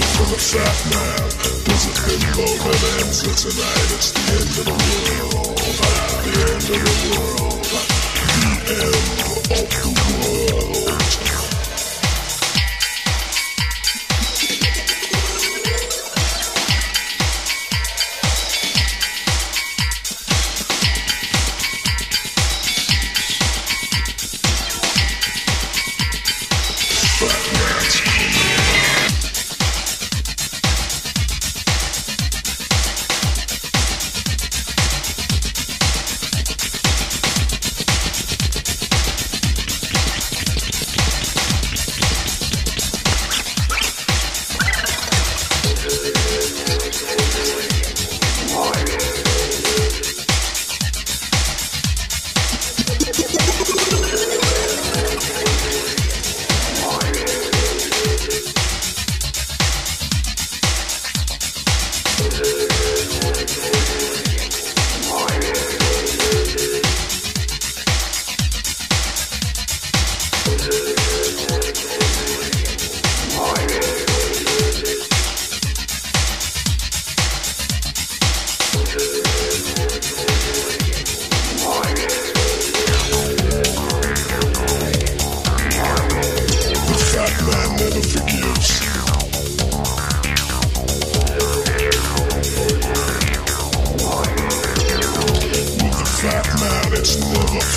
Waiting for the fat man. There's a thin bone that ends tonight. It's the end of the world. The end of the world. The end of the world.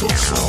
Soul.